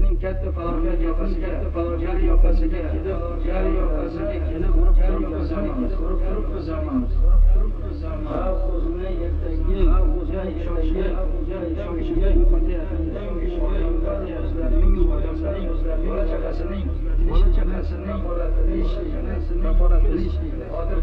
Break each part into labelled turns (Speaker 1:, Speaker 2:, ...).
Speaker 1: Memleketinin kendi falaket yapası kendi falaket yapası gekidi yer yapası gekidi grup grup zamanı grup grup zamanı ha kuzuna yektengi ha kuzuna yektengi ha kuzuna yektengi yupati efendim yupati efendim yupati efendim yola çakasının yola çakasının işleyene raporatını işleyene adır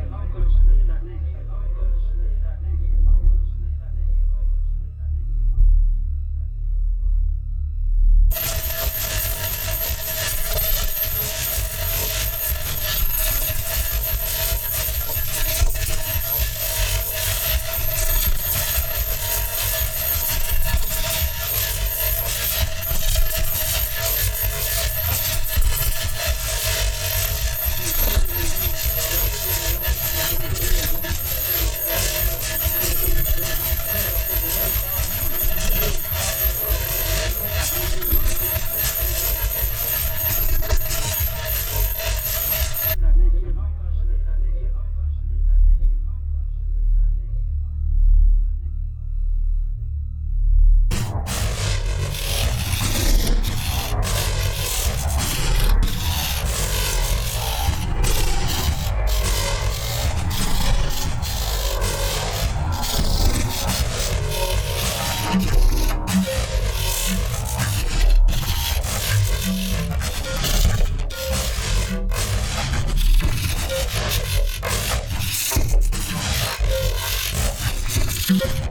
Speaker 1: you